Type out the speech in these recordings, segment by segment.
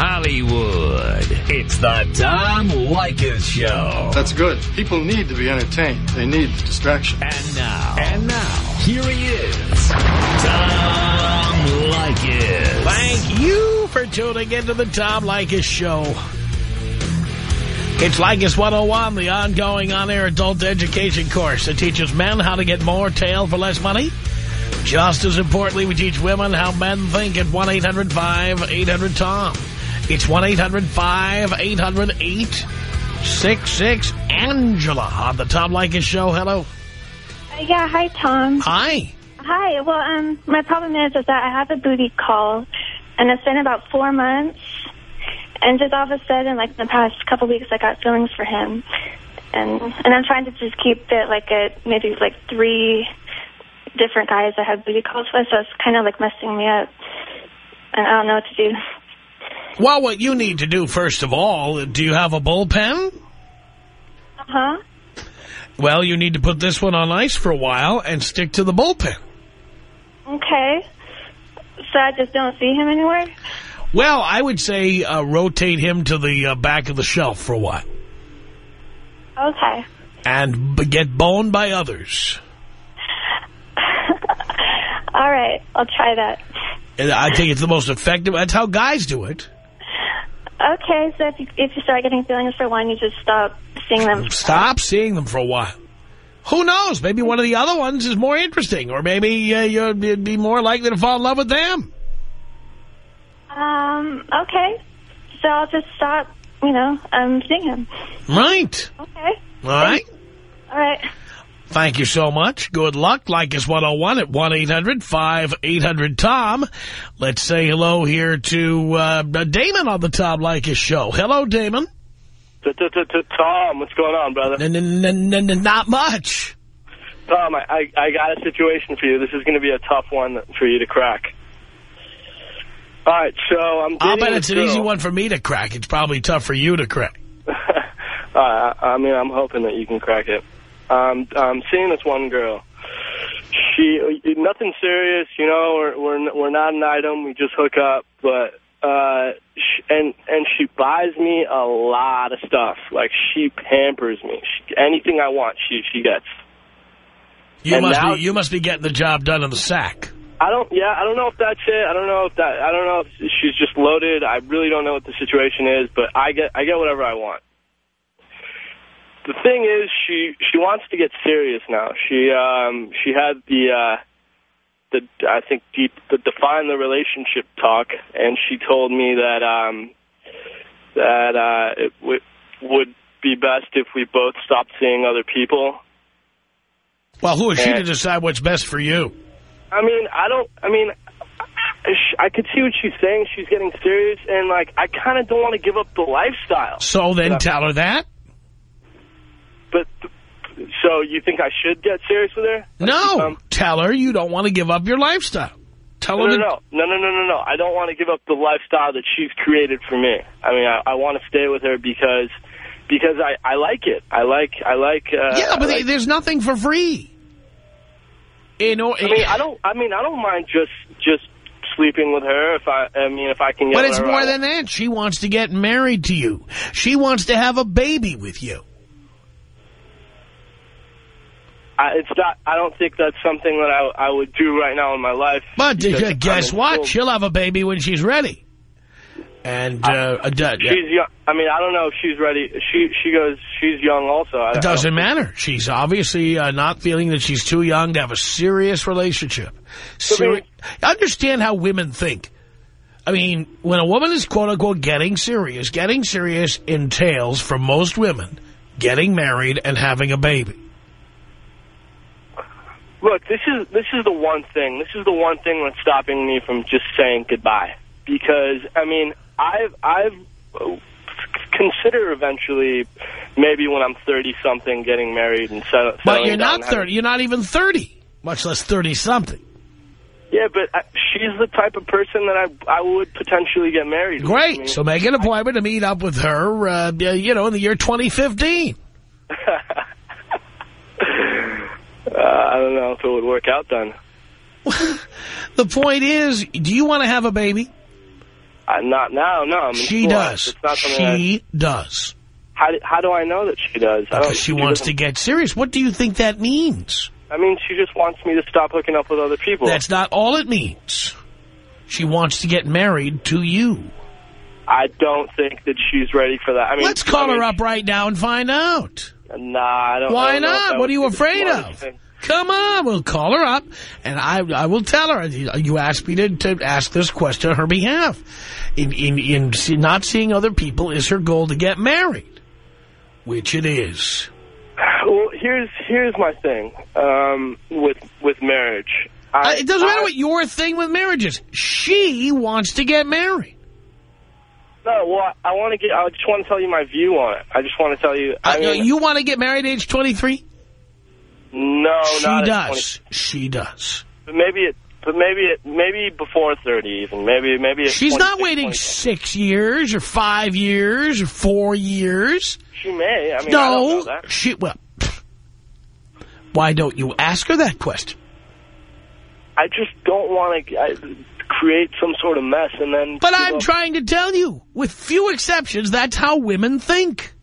Hollywood. It's the Tom Leykis Show. That's good. People need to be entertained. They need distraction. And now. And now. Here he is. Tom Leykis. Thank you for tuning into the Tom Leykis Show. It's Leykis 101, the ongoing on-air adult education course that teaches men how to get more tail for less money. Just as importantly, we teach women how men think at 1-800-5800-TOM. It's 1-800-5800-866. Angela on the Tom Leykis Show. Hello. Uh, yeah, hi, Tom. Hi. Hi. Well, um, my problem is, is that I have a booty call, and it's been about four months, and just all of a sudden, like in the past couple weeks, I got feelings for him, and and I'm trying to just keep it like at maybe like three different guys I have booty calls with, so it's kind of like messing me up, and I don't know what to do. Well, what you need to do, first of all, do you have a bullpen? Uh-huh. Well, you need to put this one on ice for a while and stick to the bullpen. Okay. So I just don't see him anywhere? Well, I would say uh, rotate him to the uh, back of the shelf for a while. Okay. And b get boned by others. All right. I'll try that. And I think it's the most effective. That's how guys do it. Okay, so if you, if you start getting feelings for one, you just stop seeing them. Stop seeing them for a while. Who knows? Maybe one of the other ones is more interesting, or maybe uh, you'd be more likely to fall in love with them. Um, okay. So I'll just stop, you know, um, seeing him. Right. Okay. All right. All right. Thank you so much. Good luck. Leykis 101 at 1-800-5800-TOM. Let's say hello here to uh, Damon on the Tom Leykis show. Hello, Damon. Tom, what's going on, brother? Not much. Tom, I, I, I got a situation for you. This is going to be a tough one for you to crack. All right, so I'm I'll bet it's girl. an easy one for me to crack. It's probably tough for you to crack. uh, I mean, I'm hoping that you can crack it. Um, I'm seeing this one girl. She, nothing serious, you know. We're we're we're not an item. We just hook up, but uh, she, and and she buys me a lot of stuff. Like she pampers me. She, anything I want, she she gets. You And must now- be you must be getting the job done in the sack. I don't. Yeah, I don't know if that's it. I don't know if that. I don't know if she's just loaded. I really don't know what the situation is, but I get I get whatever I want. The thing is, she she wants to get serious now. She um she had the uh the I think deep the define the relationship talk, and she told me that um that uh it w would be best if we both stopped seeing other people. Well, who is she to decide what's best for you? I mean, I don't. I mean, I, I could see what she's saying. She's getting serious, and like, I kind of don't want to give up the lifestyle. So then tell her that. But so you think I should get serious with her? No, Um, tell her you don't want to give up your lifestyle. Tell no, her no, no, no, no, no, no, no. I don't want to give up the lifestyle that she's created for me. I mean, I, I want to stay with her because because I I like it. I like I like. Uh, Yeah, but like- there's nothing for free. You know, I mean, I don't. I mean, I don't mind just just sleeping with her if I. I mean, if I can get. but it's more than that. She wants to get married to you. She wants to have a baby with you. I, it's not. I don't think that's something that I I would do right now in my life. But guess what? She'll have a baby when she's ready. And uh, uh, She's young. I mean, I don't know if she's ready. She she goes. She's young also. I, it doesn't matter. She's obviously uh, not feeling that she's too young to have a serious relationship. Seri Understand how women think. I mean, when a woman is quote-unquote getting serious, getting serious entails, for most women, getting married and having a baby. Look, this is this is the one thing. This is the one thing that's stopping me from just saying goodbye. Because I mean, I've I've uh, consider eventually, maybe when I'm 30 something, getting married and settle, But you're not having- 30. You're not even 30, much less 30-something. Yeah, but I, she's the type of person that I I would potentially get married. with. I Great. mean, So make an appointment to meet up with her, uh, you know, in the year 2015. uh, I don't know if it would work out then. The point is, do you want to have a baby? Uh, not now, no. I mean, She cool. does. It's not something that- She does. how, do, how do I know that she does? Because she wants to get serious. What do you think that means? I mean, she just wants me to stop hooking up with other people. That's not all it means. She wants to get married to you. I don't think that she's ready for that. I mean, Let's call I mean, her up right now and find out. Nah, I don't. I Why don't not? What are you afraid of? thing. Come on, we'll call her up, and I I will tell her. You asked me to, to ask this question on her behalf. In, in, in not seeing other people is her goal to get married, which it is. Well, here's here's my thing um, with with marriage. Uh, it doesn't matter what your thing with marriage is. She wants to get married. No, well, I want to get. I just want to tell you my view on it. I just want to tell you. I Uh, mean, you want to get married at age 23? no, she not at does. She does. but maybe it. But maybe it. Maybe before thirty, even. Maybe maybe. She's not waiting 27. six years or five years or four years. She may. I mean, I don't know No, that. she, well, why don't you ask her that question? I just don't want to create some sort of mess and then. But I'm up. trying to tell you, with few exceptions, that's how women think.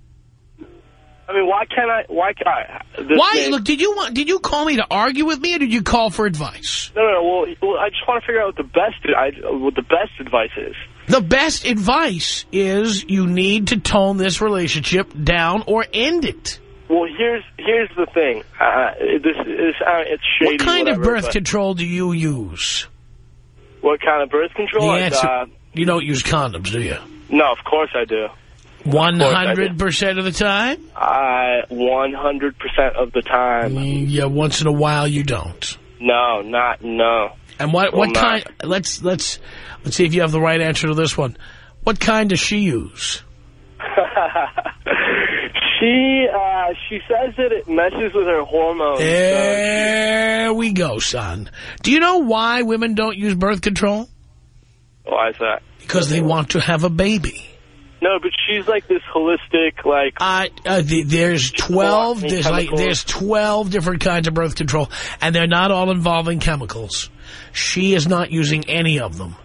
I mean, why can't I? Why can't I? Why? Look, did you want? Did you call me to argue with me, or did you call for advice? No, no, no. Well, well, I just want to figure out what the best. I, what the best advice is. The best advice is you need to tone this relationship down or end it. Well, here's here's the thing. Uh, this is uh, it's shady. What kind of birth control do you use? What kind of birth control? The answer, uh, you don't use condoms, do you? no, of course I do. 100% of the time? I 100% of the time. Yeah, once in a while you don't. No, not no. And what Well, what not. kind? Let's let's let's see if you have the right answer to this one. What kind does she use? she uh, she says that it messes with her hormones. so There we go, son. Do you know why women don't use birth control? why is that? Because they want to have a baby. No, but she's like this holistic, like Uh, uh, the, there's 12, there's like, there's 12 different kinds of birth control, and they're not all involving chemicals. She is not using any of them.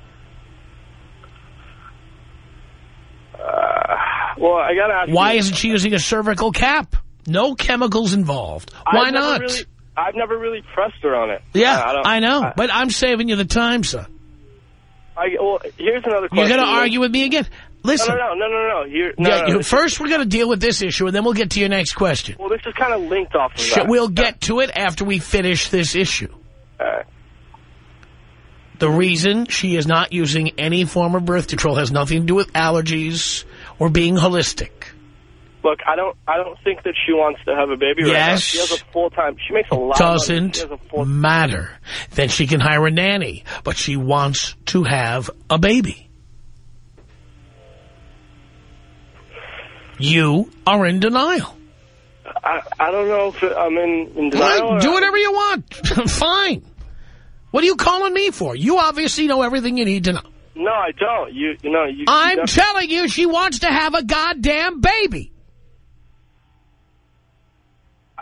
Well, I gotta ask. Why you, isn't she using a cervical cap? No chemicals involved. Why I've not? Really, I've never really pressed her on it. yeah, I, I know, I, but I'm saving you the time, son. I, well, here's another question. You're going to argue with me again? No, Listen, no, no, no, no, no. Here, no, yeah, no, this- first we're going to deal with this issue, and then we'll get to your next question. Well, this is kind of linked off of that. We'll get to it after we finish this issue. All right. The reason she is not using any form of birth control has nothing to do with allergies or being holistic. Look, I don't, I don't think that she wants to have a baby right now. Yes. She has a full time. She makes a lot. of money. She Doesn't matter. Then she can hire a nanny, but she wants to have a baby. You are in denial. I, I don't know if I'm in, in denial. Or- do whatever you want. Fine. What are you calling me for? You obviously know everything you need to know. No, I don't. You, you know, you. I'm you telling you she wants to have a goddamn baby.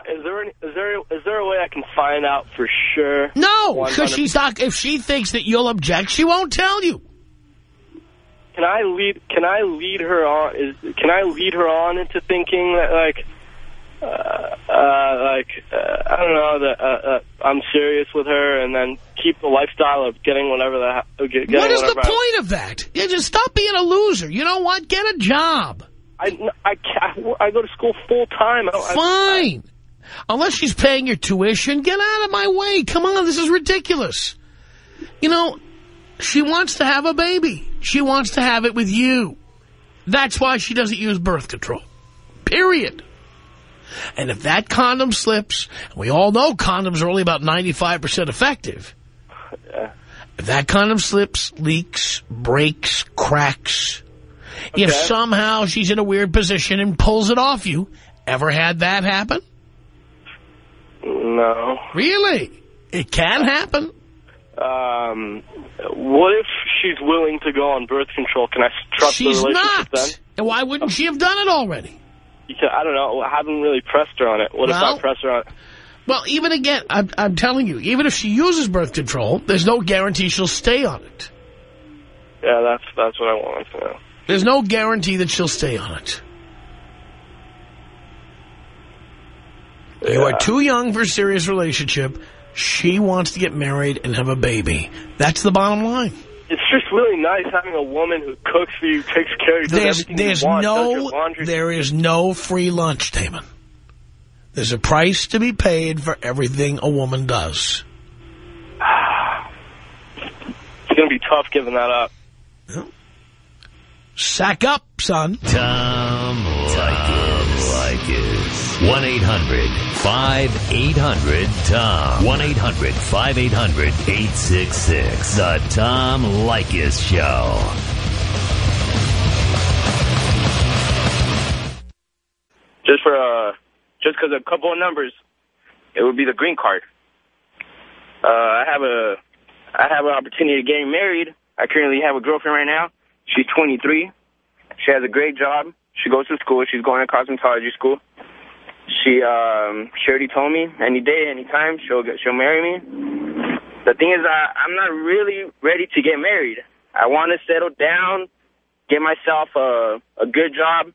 is there any, is there is there a way I can find out for sure? No, because she's not. If she thinks that you'll object, she won't tell you. Can I lead? Can I lead her on? Is can I lead her on into thinking that like, uh, uh, like uh, I don't know that uh, uh, I'm serious with her, and then keep the lifestyle of getting whatever the get, getting What is the I- point of that? You just stop being a loser. You know what? Get a job. I, I, I go to school full time. I don't, I, Fine. Unless she's paying your tuition, get out of my way. Come on, this is ridiculous. You know, she wants to have a baby. She wants to have it with you. That's why she doesn't use birth control. Period. And if that condom slips, and we all know condoms are only about 95% effective. If that condom slips, leaks, breaks, cracks, if somehow she's in a weird position and pulls it off you, ever had that happen? no. Really? It can happen. Um, what if she's willing to go on birth control? Can I trust She's the relationship not. then? And why wouldn't she have done it already? Because, I don't know. I haven't really pressed her on it. What if I press her on it? Well, even again, I'm, I'm telling you, even if she uses birth control, there's no guarantee she'll stay on it. Yeah, that's that's what I wanted to know. There's no guarantee that she'll stay on it. You are too young for a serious relationship. She wants to get married and have a baby. That's the bottom line. It's just really nice having a woman who cooks for you, takes care of you, does There's, there's you want, does no, your laundry. there is no free lunch, Damon. There's a price to be paid for everything a woman does. It's going to be tough giving that up. Sack up, son. Tom Leykis. Leykis. 1-800-5800-TOM. 1-800-5800-866. The Tom Leykis Show. Just for, uh, just because a couple of numbers, it would be the green card. Uh, I have a, I have an opportunity to getting married. I currently have a girlfriend right now. She's 23. She has a great job. She goes to school. She's going to cosmetology school. She, um, she already told me any day, any time she'll get, she'll marry me. The thing is, I, I'm not really ready to get married. I want to settle down, get myself a, a good job,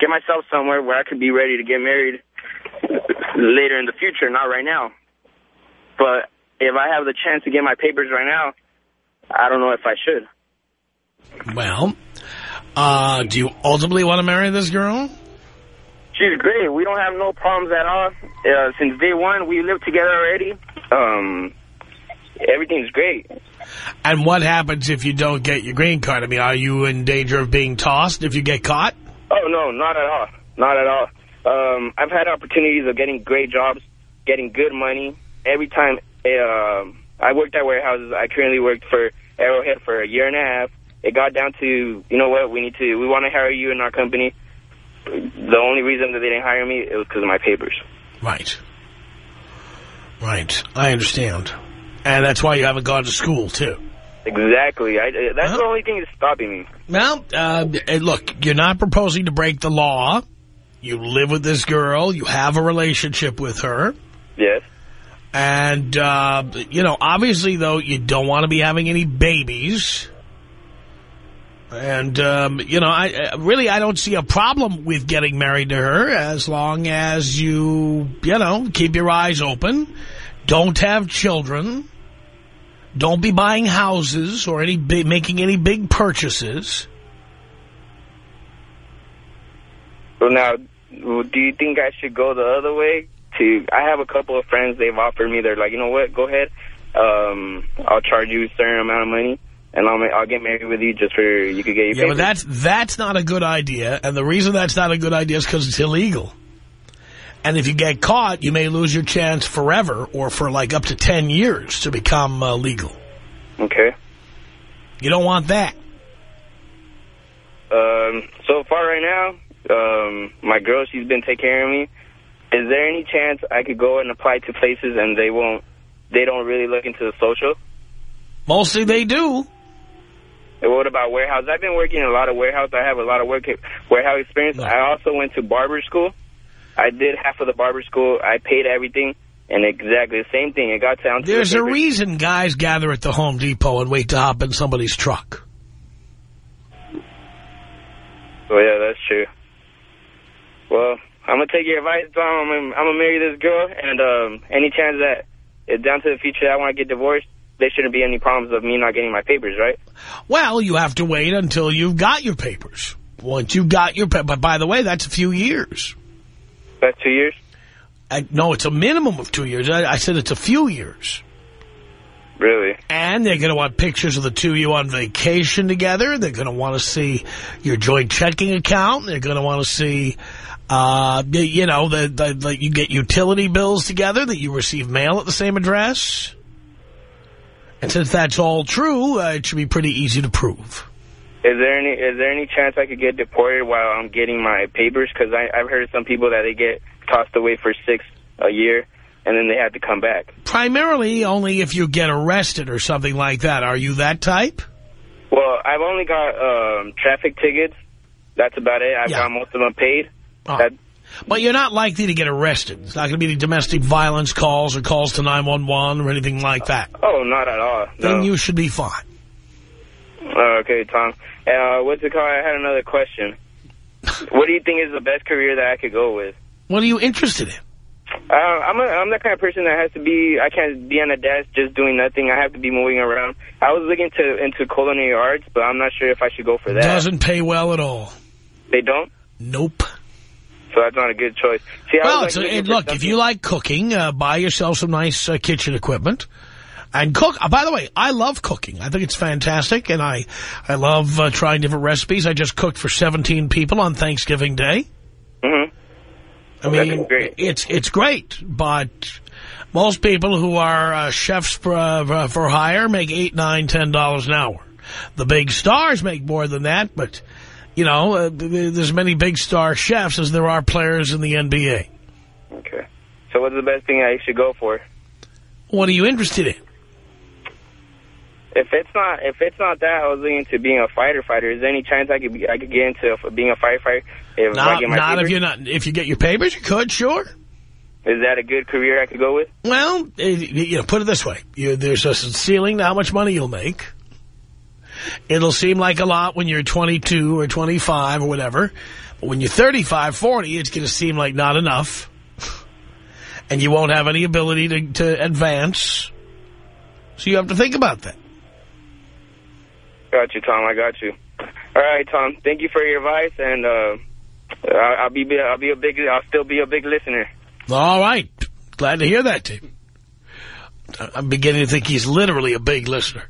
get myself somewhere where I could be ready to get married later in the future, not right now. But if I have the chance to get my papers right now, I don't know if I should. Well, uh, do you ultimately want to marry this girl? She's great. We don't have no problems at all. Uh, since day one, we live together already. Um, everything's great. And what happens if you don't get your green card? I mean, are you in danger of being tossed if you get caught? Oh, no, not at all. Not at all. Um, I've had opportunities of getting great jobs, getting good money. Every time uh, I worked at warehouses, I currently worked for Arrowhead for a year and a half. It got down to, you know what, we need to, we want to hire you in our company. The only reason that they didn't hire me, it was because of my papers. Right. Right. I understand. And that's why you haven't gone to school, too. Exactly. I, that's Huh? the only thing that's stopping me. Well, uh, eh, look, you're not proposing to break the law. You live with this girl. You have a relationship with her. Yes. And, uh, you know, obviously, though, you don't want to be having any babies. And, um, you know, I uh, really, I don't see a problem with getting married to her as long as you, you know, keep your eyes open. Don't have children. Don't be buying houses or any big, making any big purchases. So now, do you think I should go the other way? To I have a couple of friends. They've offered me. They're like, you know what? Go ahead. Um, I'll charge you a certain amount of money, and I'll I'll get married with you just for you could get your Yeah, papers. but that's that's not a good idea, and the reason that's not a good idea is because it's illegal. And if you get caught, you may lose your chance forever or for like up to 10 years to become uh, legal. okay. You don't want that. Um, so far right now, um, my girl, she's been taking care of me. Is there any chance I could go and apply to places and they won't, they don't really look into the social? Mostly they do. And what about warehouse? I've been working in a lot of warehouse. I have a lot of work warehouse experience. No. I also went to barber school. I did half of the barber school. I paid everything, and exactly the same thing. It got down to the There's a reason guys gather at the Home Depot and wait to hop in somebody's truck. Oh yeah, that's true. Well, I'm gonna take your advice, Tom. I'm I'm gonna marry this girl, and um, any chance that it's down to the future I want to get divorced, there shouldn't be any problems of me not getting my papers, right? Well, you have to wait until you've got your papers. Once you've got your papers, but by the way, that's a few years. That's two years. I, no, it's a minimum of two years. I, I said it's a few years. Really? And they're going to want pictures of the two of you on vacation together. They're going to want to see your joint checking account. They're going to want to see, uh, you know, that you get utility bills together, that you receive mail at the same address. And since that's all true, uh, it should be pretty easy to prove. Is there any is there any chance I could get deported while I'm getting my papers? Because I've heard of some people that they get tossed away for six a year, and then they have to come back. Primarily only if you get arrested or something like that. Are you that type? Well, I've only got um, traffic tickets. That's about it. I've Yeah. got most of them paid. Oh. That, But you're not likely to get arrested. It's not going to be any domestic violence calls or calls to 911 or anything like that. oh, not at all. Then No. you should be fine. Oh, okay, Tom. Uh, what's it called? I had another question. what do you think is the best career that I could go with? What are you interested in? Uh, I'm a, I'm the kind of person that has to be. I can't be on a desk just doing nothing. I have to be moving around. I was looking to into culinary arts, but I'm not sure if I should go for that. Doesn't pay well at all. They don't. Nope. So that's not a good choice. See, Well, like, a, look, if you like cooking, uh, buy yourself some nice uh, kitchen equipment and cook. Uh, by the way, I love cooking. I think it's fantastic, and I, I love uh, trying different recipes. I just cooked for 17 people on Thanksgiving Day. Mm -hmm. I mean, it's it's great, but most people who are uh, chefs for, uh, for hire make eight, nine, ten dollars an hour. The big stars make more than that, but you know, uh, there's many big star chefs as there are players in the NBA. Okay. So what's the best thing I should go for? What are you interested in? If it's not if it's not that, I was looking into being a fighter. Fighter. Is there any chance I could be, I could get into being a firefighter if I Not, not if you're not. If you get your papers, you could, sure. Is that a good career I could go with? Well, eh, you know, put it this way: you, there's a ceiling to how much money you'll make. It'll seem like a lot when you're 22 or 25 or whatever, but when you're 35, 40, it's going to seem like not enough, and you won't have any ability to, to advance. So you have to think about that. Got you, Tom. I got you. All right, Tom. Thank you for your advice, and uh, I'll, I'll be I'll be a big I'll still be a big listener. All right, glad to hear that, Tim. I'm beginning to think he's literally a big listener.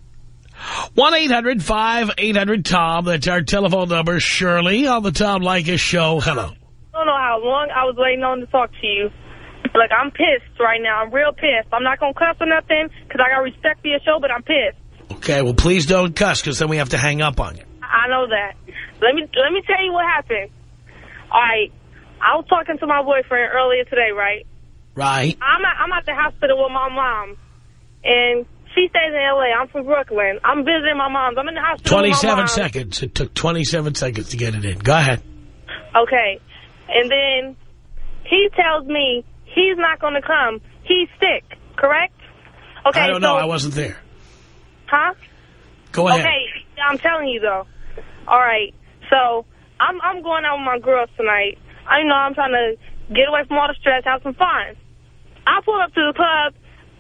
1-800-5800-TOM. That's our telephone number. Shirley on the Tom Leykis show. Hello. I don't know how long I was waiting on to talk to you. Like, I'm pissed right now. I'm real pissed. I'm not going to cuss or nothing because I got respect for your show, but I'm pissed. Okay, well, please don't cuss because then we have to hang up on you. I know that. Let me let me tell you what happened. All right. I was talking to my boyfriend earlier today, right? Right? I'm at, I'm at the hospital with my mom, and she stays in L.A. I'm from Brooklyn. I'm visiting my mom. I'm in the hospital with my 27 mom. seconds. It took 27 seconds to get it in. Go ahead. Okay. And then he tells me he's not going to come. He's sick, correct? Okay, I don't so, know. I wasn't there. Huh? Go ahead. Okay, I'm telling you, though. All right. So I'm I'm going out with my girls tonight. I know I'm trying to get away from all the stress, have some fun. I pull up to the club.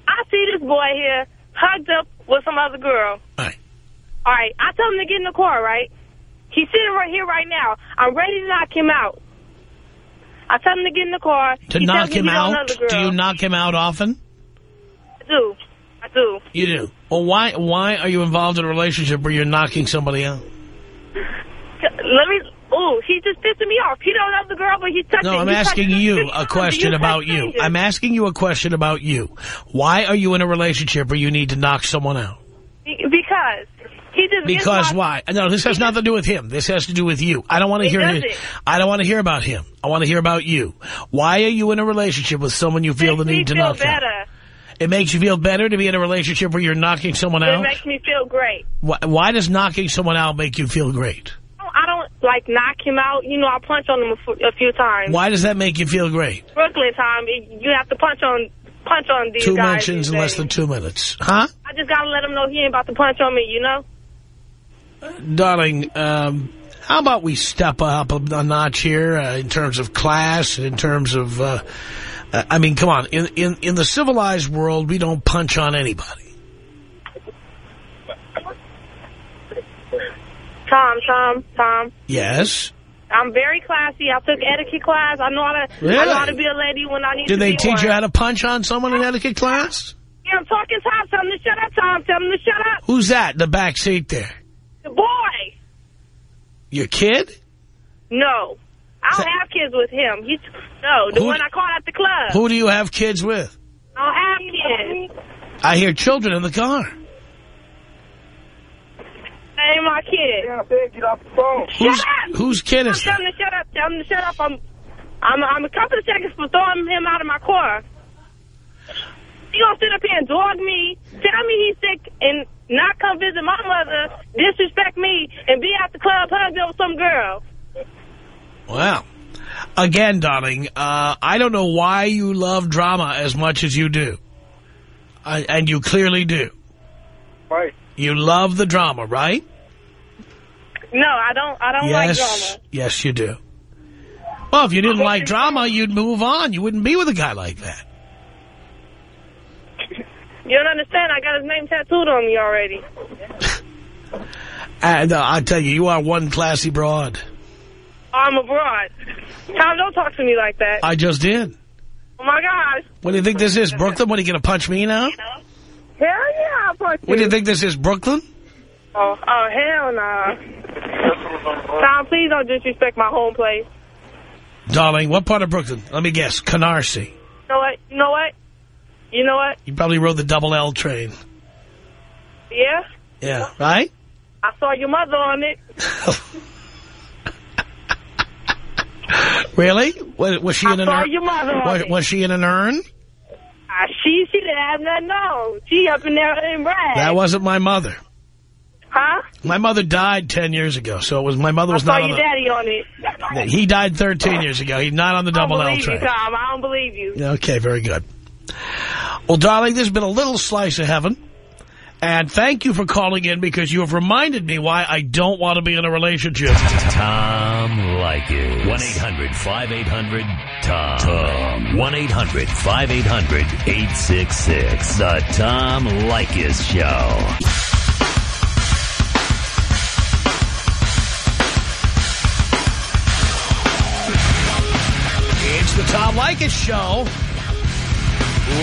I see this boy here hugged up with some other girl. Right. All right. I tell him to get in the car, right? He's sitting right here right now. I'm ready to knock him out. I tell him to get in the car. To He knock him he don't know out, do you knock him out often? I do. I do. You do. Well, why why are you involved in a relationship where you're knocking somebody out? Let me... Ooh, he's just pissing me off. He don't know the girl, but he's touching. No, I'm asking you a question about you. I'm asking you a question about you. Why are you in a relationship where you need to knock someone out? Because he just Because why? No, this has nothing to do with him. This has to do with you. I don't want to hear his. I don't want to hear about him. I want to hear about you. Why are you in a relationship with someone you feel the need to knock out? better. It makes you feel better to be in a relationship where you're knocking someone It out? It makes me feel great. Why, why does knocking someone out make you feel great? Like knock him out. You know, I punch on him a, f- a few times. Why does that make you feel great? Brooklyn time, you have to punch on punch on these Two guys. mentions in less than two minutes. Huh? I just gotta let him know he ain't about to punch on me. You know. Darling, um, how about we step up a, a notch here uh, in terms of class, in terms of, uh, uh, I mean, come on. In, in, in the civilized world, we don't punch on anybody. Tom, Tom, Tom. Yes? I'm very classy. I took etiquette class. I know how to. I know how to be a lady when I need to. Did to they teach one. you how to punch on someone in etiquette class? Yeah, I'm talking Tom. Tell him to shut up, Tom. Tell him to shut up. Who's that in the back seat there? The boy. Your kid? No. I don't have kids with him. He's no the Who- one I caught at the club. Who do you have kids with? I don't have kids. I hear children in the car. That ain't my kid. Get off the phone. Who's, Shut up! whose kid is Tell that? him to shut up. Tell him to shut up. I'm, I'm, I'm a couple of seconds for throwing him out of my car. He gonna sit up here and dog me, tell me he's sick, and not come visit my mother, disrespect me, and be at the club hugging with some girl. Wow. Again, darling, uh, I don't know why you love drama as much as you do. I, and you clearly do. Right. You love the drama, right? No, I don't. I don't like drama. yes, you do. Well, if you didn't like drama, you'd move on. You wouldn't be with a guy like that. You don't understand. I got his name tattooed on me already. And uh, I tell you, you are one classy broad. I'm a broad. Tom, don't talk to me like that. I just did. Oh my gosh. What do you think this is, Brooklyn? What are you going to punch me now? Hell yeah, I'll punch you. What do you think this is, Brooklyn? Oh, oh hell nah. Tom, please don't disrespect my home place. Darling, what part of Brooklyn? Let me guess. Canarsie. You know what? You know what? You know what? You probably rode the double L train. Yeah? Yeah, right? I saw your mother on it. Really? Was, was she I in an saw urn? your mother on Was, it. was she in an urn? Ah, she, she didn't have nothing on. She up in there in rags. That wasn't my mother. Huh? My mother died 10 years ago, so it was my mother I was saw not on your the... daddy on it. He died 13 years ago. He's not on the I don't double L believe train. you, Tom. I don't believe you. Okay, very good. Well, darling, there's been a little slice of heaven. And thank you for calling in because you have reminded me why I don't want to be in a relationship. Tom Leykis. 1-800-5800-TOM. Tom. 1-800-5800-866. The Tom Leykis Show. Tom Leykis Show.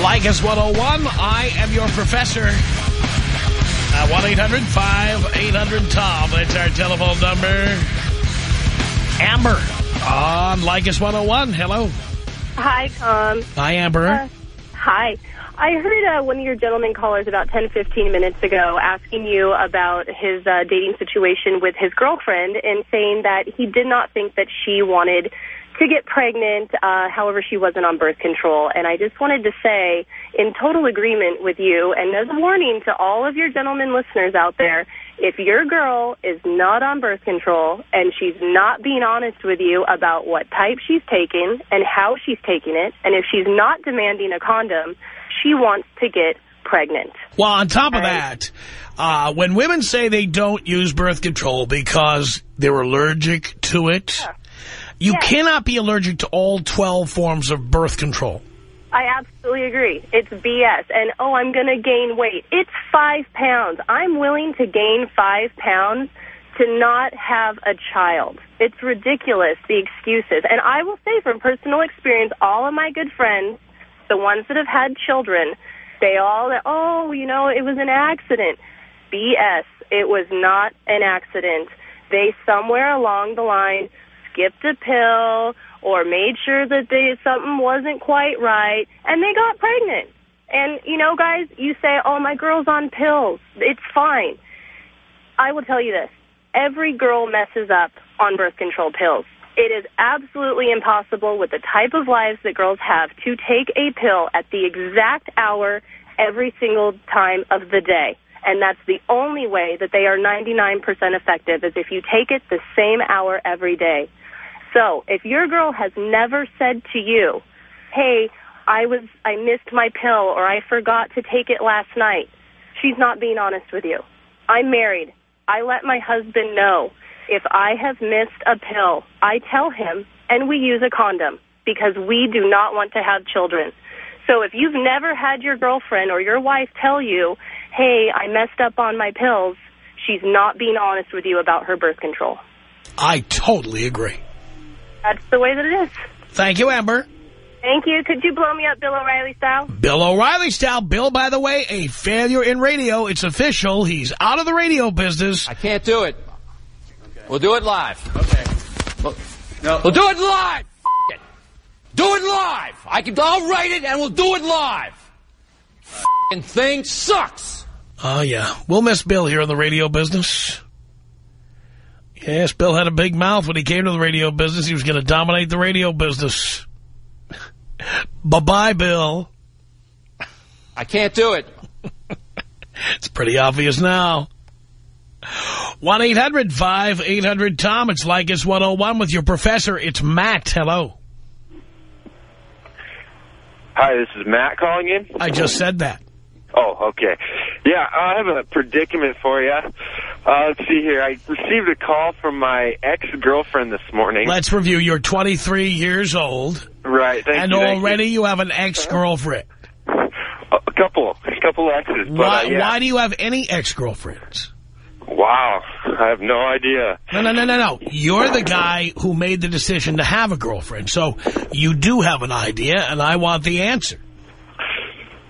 Leykis 101. I am your professor. Uh, 1-800-5800-TOM. That's our telephone number. Amber on Leykis 101. Hello. Hi, Tom. Hi, Amber. Uh, hi. I heard uh, one of your gentleman callers about 10, 15 minutes ago asking you about his uh, dating situation with his girlfriend and saying that he did not think that she wanted to get pregnant, uh, however, she wasn't on birth control. And I just wanted to say, in total agreement with you, and as a warning to all of your gentlemen listeners out there, if your girl is not on birth control and she's not being honest with you about what type she's taking and how she's taking it, and if she's not demanding a condom, she wants to get pregnant. Well, on top of that, uh, when women say they don't use birth control because they're allergic to it, you Yeah. cannot be allergic to all 12 forms of birth control. I absolutely agree. It's BS. And, oh, I'm going to gain weight. It's five pounds. I'm willing to gain five pounds to not have a child. It's ridiculous, the excuses. And I will say from personal experience, all of my good friends, the ones that have had children, they all, that oh, you know, it was an accident. BS. It was not an accident. They, somewhere along the line, skipped a pill or made sure that they, something wasn't quite right, and they got pregnant. And, you know, guys, you say, oh, my girl's on pills. It's fine. I will tell you this. Every girl messes up on birth control pills. It is absolutely impossible with the type of lives that girls have to take a pill at the exact hour every single time of the day. And that's the only way that they are 99% effective is if you take it the same hour every day. So if your girl has never said to you, hey, I was I missed my pill or I forgot to take it last night, she's not being honest with you. I'm married. I let my husband know if I have missed a pill, I tell him and we use a condom because we do not want to have children. So if you've never had your girlfriend or your wife tell you, hey, I messed up on my pills, she's not being honest with you about her birth control. I totally agree. That's the way that it is. Thank you, Amber. Thank you. Could you blow me up Bill O'Reilly style? Bill O'Reilly style. Bill, by the way, a failure in radio. It's official. He's out of the radio business. I can't do it. We'll do it live. Okay. We'll, no. we'll do it live. It. Do it live. I can. I'll write it and we'll do it live. F***ing thing sucks. Oh, yeah. We'll miss Bill here in the radio business. Yes, Bill had a big mouth when he came to the radio business. He was going to dominate the radio business. Bye-bye, Bill. I can't do it. It's pretty obvious now. 1-800-5800-TOM. It's Leykis 101 with your professor. It's Matt. Hello. Hi, this is Matt calling in. I just said that. Oh, okay. Yeah, I have a predicament for you. Uh, let's see here. I received a call from my ex-girlfriend this morning. Let's review. You're 23 years old. Right. Thank and you, already you. have an ex-girlfriend. A couple. A couple exes. But, Why, uh, yeah. why do you have any ex-girlfriends? Wow. I have no idea. No, no, no, no, no. You're the guy who made the decision to have a girlfriend. So you do have an idea, and I want the answer.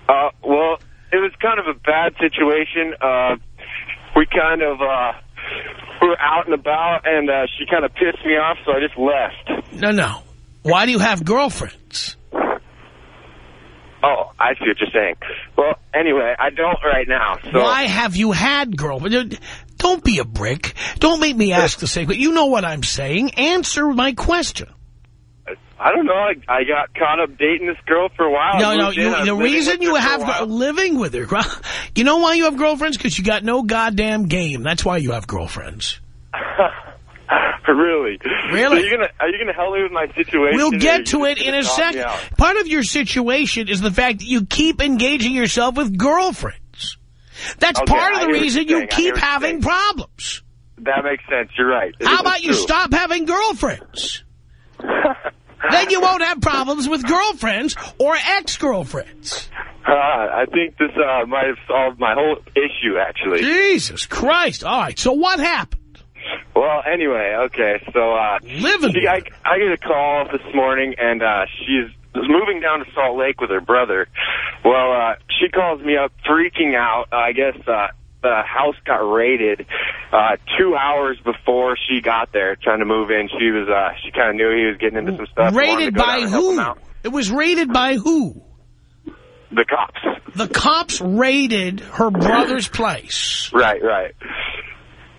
Uh, well, it was kind of a bad situation. Uh, we kind of, uh, we were out and about, and uh, she kind of pissed me off, so I just left. No, no. Why do you have girlfriends? Oh, I see what you're saying. Well, anyway, I don't right now. So Why have you had girlfriends? Don't be a brick. Don't make me ask the same. But you know what I'm saying. Answer my question. I don't know. I, I got caught up dating this girl for a while. No, no. moved in, I You, the reason you have living with her, you know why you have girlfriends? Because you got no goddamn game. That's why you have girlfriends. really? Really? So gonna are you gonna help me with my situation? We'll get to it in a second. Part of your situation is the fact that you keep engaging yourself with girlfriends. That's Okay, part of the reason saying. Keep having problems. That makes sense. You're right. It How about you stop having girlfriends? then you won't have problems with girlfriends or ex-girlfriends. Uh, I think this uh, might have solved my whole issue, actually. Jesus Christ. All right, so what happened? Well, anyway, okay, so uh, Living she, I, I get a call this morning, and uh, she's moving down to Salt Lake with her brother. Well, uh, she calls me up, freaking out. I guess uh, the house got raided uh, two hours before she got there, trying to move in. She was, uh, she kind of knew he was getting into some stuff. Raided by down and help him who? It was raided by who? The cops. The cops raided her brother's place. Right, right.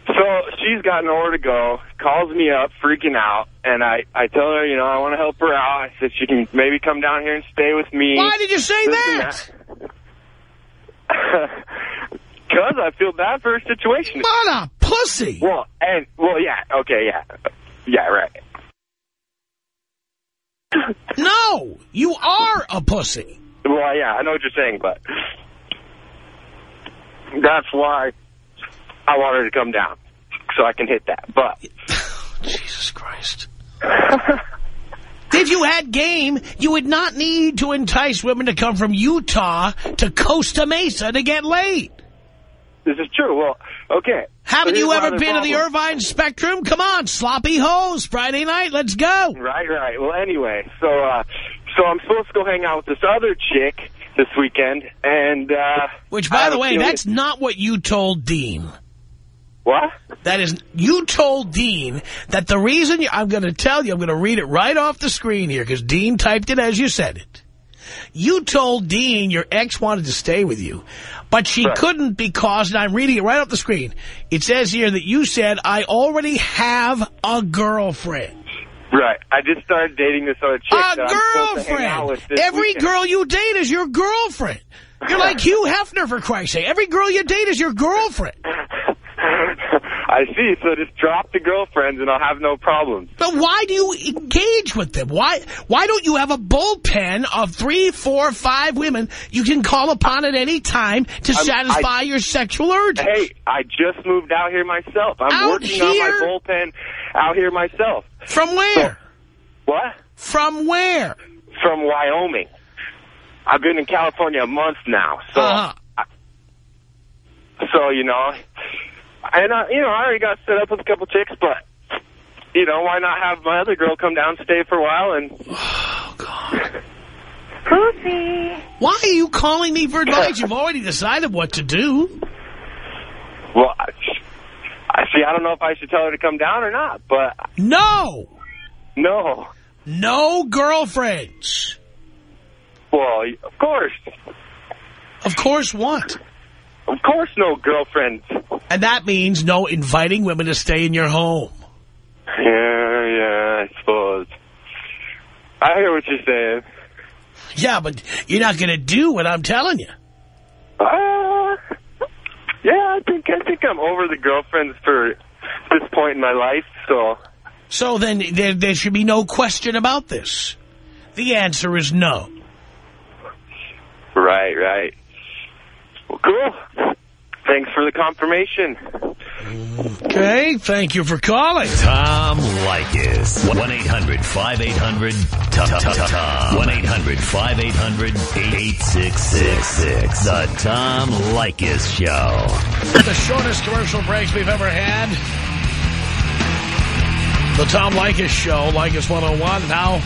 So she's got nowhere to go, calls me up, freaking out, and I, I tell her, you know, I want to help her out. I said she can maybe come down here and stay with me. Why did you say This that? Because I feel bad for her situation. What a pussy. Well, and, well, yeah, okay, yeah. Yeah, right. No, you are a pussy. Well, yeah, I know what you're saying, but that's why I want her to come down, so I can hit that. But Jesus Christ. If you had game, you would not need to entice women to come from Utah to Costa Mesa to get laid. This is true. Well, okay. Haven't So you ever been to the. Irvine Spectrum? Come on, sloppy hose, Friday night, let's go. Right, right. Well, anyway, so uh, so I'm supposed to go hang out with this other chick this weekend, and uh, Which, by the way, that's not what you told Dean. what? That is, you told Dean that the reason, you, I'm going to tell you, I'm going to read it right off the screen here, because Dean typed it as you said it. You told Dean your ex wanted to stay with you, but she Right. couldn't because, and I'm reading it right off the screen, it says here that you said, I already have a girlfriend. Right. I just started dating this other chick. A that I'm supposed to hang out girlfriend! Every weekend. girl you date is your girlfriend. You're like Hugh Hefner, for Christ's sake. Every girl you date is your girlfriend. I see. So just drop the girlfriends, and I'll have no problems. But why do you engage with them? Why why don't you have a bullpen of three, four, five women you can call upon at any time to I'm- satisfy your sexual urges? Hey, I just moved out here myself. I'm Out working on my bullpen out here myself. From where? What? From where? From Wyoming. I've been in California a month now, so Uh-huh. so you know, and uh, you know, I already got set up with a couple chicks, but you know, why not have my other girl come down, stay for a while, and Oh, God. Poopy. Why are you calling me for advice? You've already decided what to do. well, I, I see. I don't know if I should tell her to come down or not, but No. no. No girlfriends. Well, of course, Of course what? of course, no girlfriends. And that means no inviting women to stay in your home. Yeah, yeah, I suppose. I hear what you're saying. Yeah, but you're not going to do what I'm telling you. Uh, yeah, I think I think I'm over the girlfriends for this point in my life. So So then there, there should be no question about this. The answer is no. right, right. Well, cool. Thanks for the confirmation. Okay, thank you for calling. Tom Leykis. 1-800-5800-TOM. 1-800-5800-8666. The Tom Leykis Show. The shortest commercial breaks we've ever had. The Tom Leykis Show, Leykis 101, now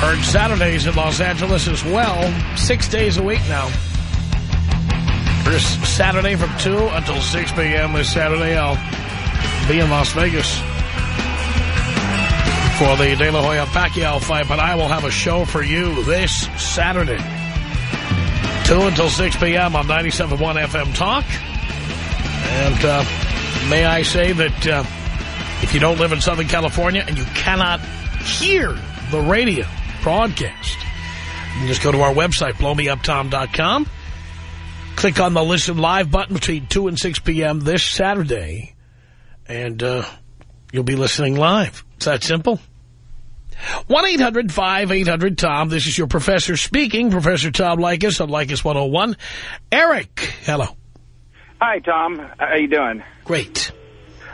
heard Saturdays in Los Angeles as well. Six days a week now. First Saturday from 2 until 6 p.m. this Saturday. I'll be in Las Vegas for the De La Hoya Pacquiao fight, but I will have a show for you this Saturday. 2 until 6 p.m. on 97.1 FM Talk. And uh, may I say that uh, if you don't live in Southern California and you cannot hear the radio broadcast, you can just go to our website, blowmeuptom.com. Click on the Listen Live button between 2 and 6 p.m. this Saturday, and uh, you'll be listening live. It's that simple. 1-800-5800-TOM. This is your professor speaking, Professor Tom Leykis on Leykis 101. Eric, hello. Hi, Tom. How you doing? Great.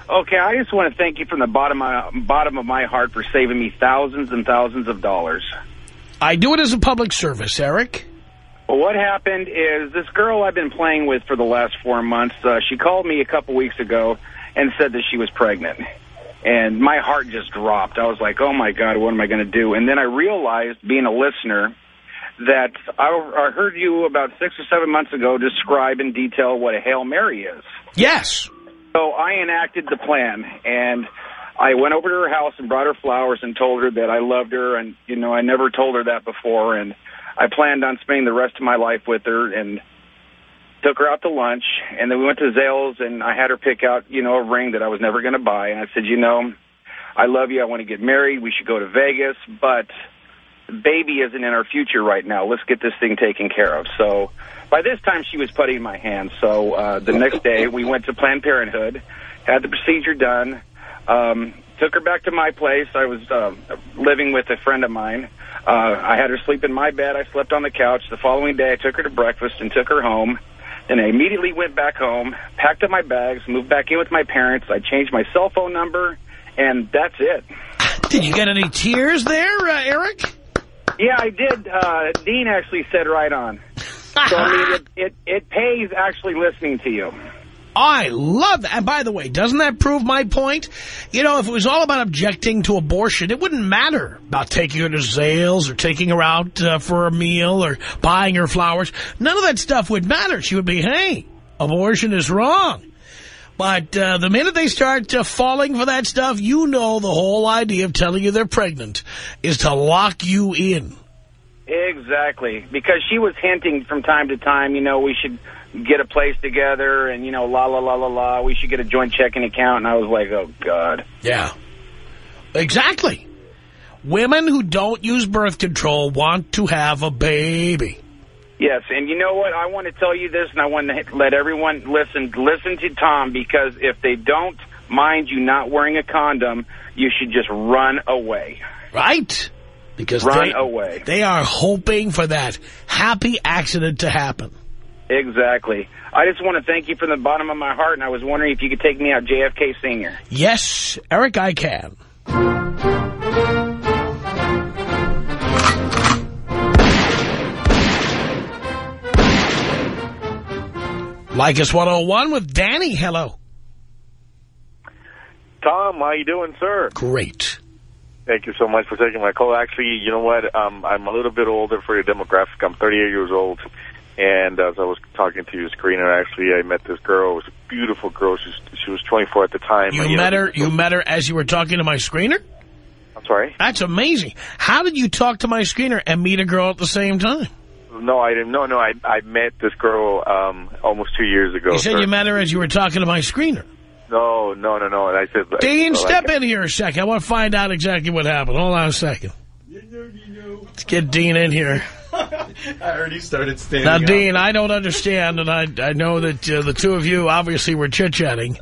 Okay, I just want to thank you from the bottom of, my, bottom of my heart for saving me thousands and thousands of dollars. I do it as a public service, Eric. Well, what happened is this girl I've been playing with for the last four months, uh, she called me a couple weeks ago and said that she was pregnant. And my heart just dropped. I was like, oh, my God, what am I going to do? And then I realized, being a listener, that I, I heard you about six or seven months ago describe in detail what a Hail Mary is. Yes. So I enacted the plan, and I went over to her house and brought her flowers and told her that I loved her, and, you know, I never told her that before, and I planned on spending the rest of my life with her, and took her out to lunch, and then we went to Zales, and I had her pick out, you know, a ring that I was never going to buy, and I said, you know, I love you, I want to get married, we should go to Vegas, but baby isn't in our future right now. Let's get this thing taken care of. So by this time, she was putting my hand. So uh, the next day, we went to Planned Parenthood, had the procedure done, um, took her back to my place. I was uh, living with a friend of mine. Uh, I had her sleep in my bed. I slept on the couch. The following day, I took her to breakfast and took her home. Then I immediately went back home, packed up my bags, moved back in with my parents. I changed my cell phone number, and that's it. Did you get any tears there, uh, Eric? Yeah, I did. Uh, Dean actually said right on. So, I mean, it, it, it pays actually listening to you. I love that. And by the way, doesn't that prove my point? You know, if it was all about objecting to abortion, it wouldn't matter about taking her to Zales or taking her out uh, for a meal or buying her flowers. None of that stuff would matter. She would be, hey, abortion is wrong. But uh, the minute they start uh, falling for that stuff, you know the whole idea of telling you they're pregnant is to lock you in. Exactly, because she was hinting from time to time, you know, we should get a place together and, you know, la, la, la, la, la, we should get a joint checking account. And I was like, oh, God. Yeah, exactly. Women who don't use birth control want to have a baby. Yes, and you know what? I want to tell you this, and I want to let everyone listen. Listen to Tom, because if they don't mind you not wearing a condom, you should just run away. Right? Because Run they, away. they are hoping for that happy accident to happen. Exactly. I just want to thank you from the bottom of my heart, and I was wondering if you could take me out JFK Senior. Yes, Eric, I can. Leykis 101 with Danny. Hello. Tom, how you doing, sir? Great. Thank you so much for taking my call. Actually, you know what? Um, I'm a little bit older for your demographic. I'm 38 years old. And as I was talking to your screener, actually, I met this girl. It was a beautiful girl. She was, she was 24 at the time. You And, met know, her. You met her as you were talking to my screener. I'm sorry? That's amazing. How did you talk to my screener and meet a girl at the same time? No, I didn't. No, no, I, I met this girl um, almost two years ago. You said sir. you met her as you were talking to my screener. No, no, no, no. And I said... Dean, well, I- step in here a second. I want to find out exactly what happened. Hold on a second. Let's get Dean in here. I already started standing Now, up. Dean, I don't understand, and I I know that uh, the two of you obviously were chit-chatting.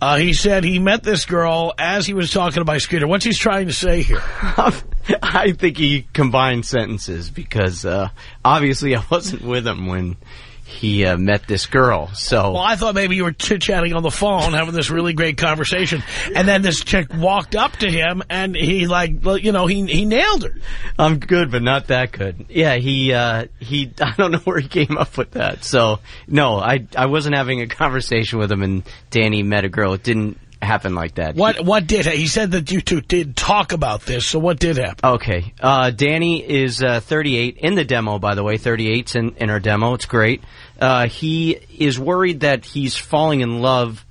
Uh, he said he met this girl as he was talking to my screener. What's he trying to say here? I think he combined sentences because uh, obviously I wasn't with him when he uh, met this girl. So Well, I thought maybe you were chit-chatting on the phone, having this really great conversation, and then this chick walked up to him, and he, like, well, you know, he he nailed her. I'm good, but not that good. Yeah, he uh, he. I don't know where he came up with that. So no, I I wasn't having a conversation with him, and Danny met a girl. It didn't happen like that. What what did he said that you two did talk about this? So what did happen? Okay. Uh, Danny is uh, 38 in the demo, by the way. 38's in, in our demo. It's great. Uh, he is worried that he's falling in love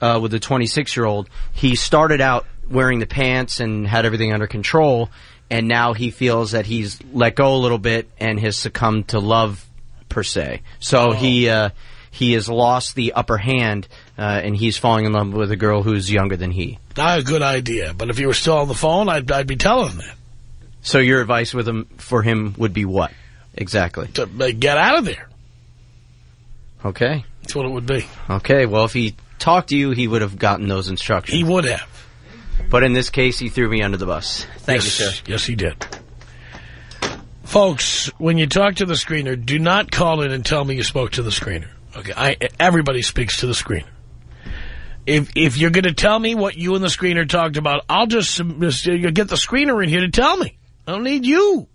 uh, with a 26 year old. He started out wearing the pants and had everything under control, and now he feels that he's let go a little bit and has succumbed to love per se. So he uh, he has lost the upper hand, uh, and he's falling in love with a girl who's younger than he. Not a good idea. But if you were still on the phone, I'd, I'd be telling him that. So your advice with him for him would be what exactly? To uh, get out of there. Okay. That's what it would be. Okay. Well, if he talked to you, he would have gotten those instructions. He would have. But in this case, he threw me under the bus. Thank yes, you, sir. Yes, he did. Folks, when you talk to the screener, do not call in and tell me you spoke to the screener. Okay, I, everybody speaks to the screener. If if you're going to tell me what you and the screener talked about, I'll just, just get the screener in here to tell me. I don't need you.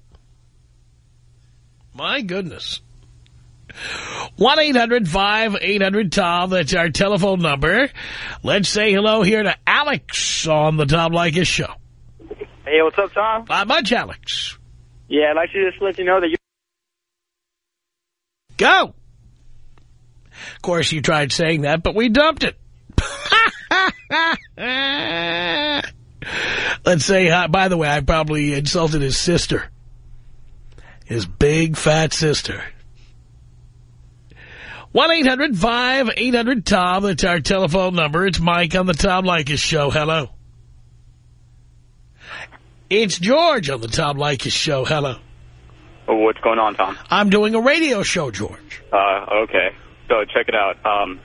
My goodness. 1-800-5800-TOM. That's our telephone number. Let's say hello here to Alex on the Tom Leykis show. Hey, what's up, Tom? Not much, Alex. Yeah, I'd like to just let you know that you... Go! Of course, you tried saying that, but we dumped it. Let's say, hi. by the way, I probably insulted his sister. His big, fat sister. 1-800-5800-TOM. That's our telephone number. It's Mike on the Tom Leykis show. Hello. It's George on the Tom Leykis show. Hello. Oh, what's going on, Tom? I'm doing a radio show, George. Uh, okay. So check it out. Um,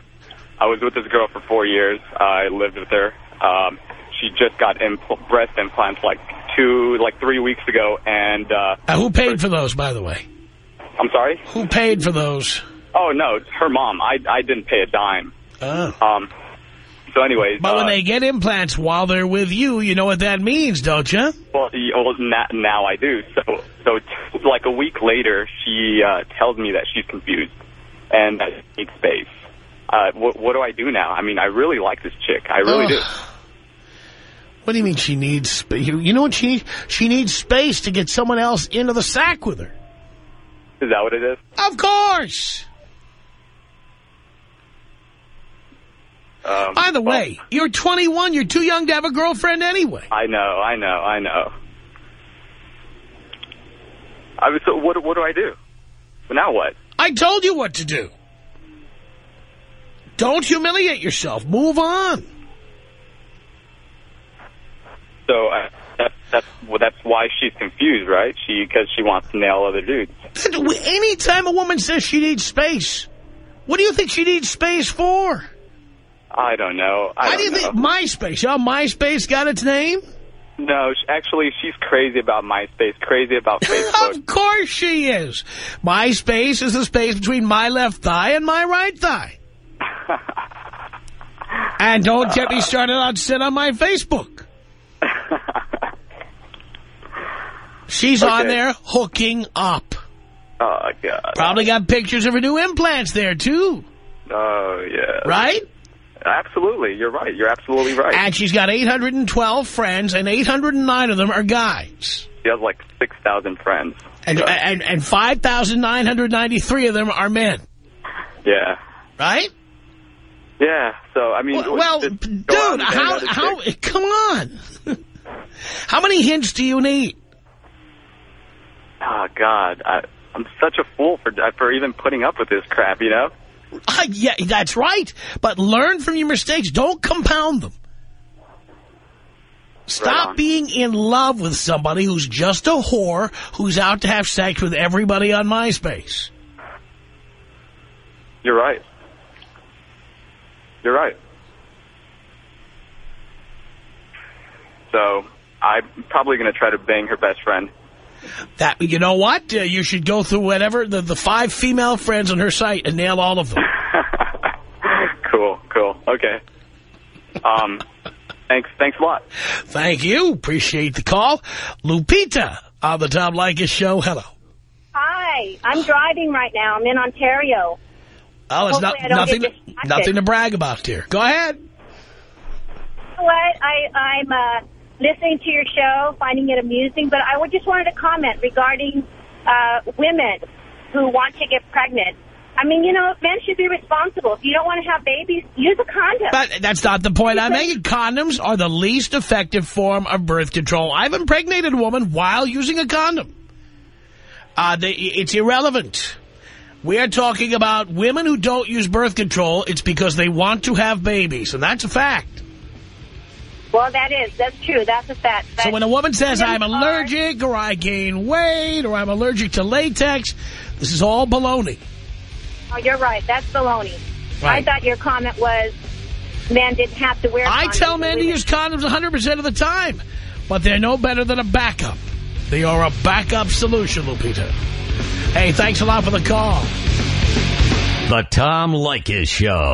I was with this girl for four years. I lived with her. Um, she just got impl breast implants like two, like three weeks ago, and uh, Uh, who paid for those, by the way? I'm sorry. Who paid for those? Oh no, it's her mom. I I didn't pay a dime. Oh. Um. So, anyways, But uh, when they get implants while they're with you, you know what that means, don't you? Well, well now I do. So, so t like a week later, she uh, tells me that she's confused and that she needs space. Uh, what, what do I do now? I mean, I really like this chick. I really do. What do you mean she needs space? You know what she needs? She needs space to get someone else into the sack with her. Is that what it is? Of course. Um, By the way, you're 21. You're too young to have a girlfriend anyway. I know, I know, I know. I was, so what, what do I do? Now what? I told you what to do. Don't humiliate yourself. Move on. So uh, that's that's well, that's why she's confused, right? She because she wants to nail other dudes. Anytime a woman says she needs space, what do you think she needs space for? I don't know. I Why don't do you know. think MySpace? How MySpace got its name? No, actually, she's crazy about MySpace, crazy about Facebook. Of course she is. MySpace is the space between my left thigh and my right thigh. and don't get me started on sit on my Facebook. She's on there hooking up. oh God. Probably got pictures of her new implants there, too. Oh yeah. Right? Absolutely, you're right. You're absolutely right. And she's got 812 friends, and 809 of them are guys. she has like six thousand friends. And, and, and 5,993 of them are men. Yeah. Right? Yeah. So I mean, Well, well, dude, go out and bang how, how, come on. how many hints do you need? Oh God, I, I'm such a fool for for even putting up with this crap. You know. Uh, yeah, that's right. But learn from your mistakes. Don't compound them. Stop being in love with somebody who's just a whore who's out to have sex with everybody on MySpace. You're right. You're right. So I'm probably going to try to bang her best friend That You know what? Uh, you should go through whatever, the, the five female friends on her site and nail all of them. Cool, cool. Okay. Um, thanks, thanks a lot. Thank you. Appreciate the call. Lupita on the Tom Leykis show. Hello. Hi, I'm driving right now. I'm in Ontario. Oh, it's Hopefully not, nothing, to, nothing to brag about here. Go ahead. You know what? I, I'm uh, listening to your show, finding it amusing, but I would just wanted to comment regarding uh, women who want to get pregnant. I mean, you know, men should be responsible. If you don't want to have babies, use a condom. But that's not the point I'm making. Condoms are the least effective form of birth control. I've impregnated a woman while using a condom. Uh, they, it's irrelevant. We are talking about women who don't use birth control. It's because they want to have babies, and that's a fact. Well, that is. That's true. That's a fact. So when a woman says, I'm allergic, or I gain weight, or I'm allergic to latex, this is all baloney. Oh, you're right. That's baloney. I thought your comment was men didn't have to wear I tell men to use condoms 100% of the time, but they're no better than a backup. They are a backup solution, Lupita. Hey, thanks a lot for the call. The Tom Leykis Show.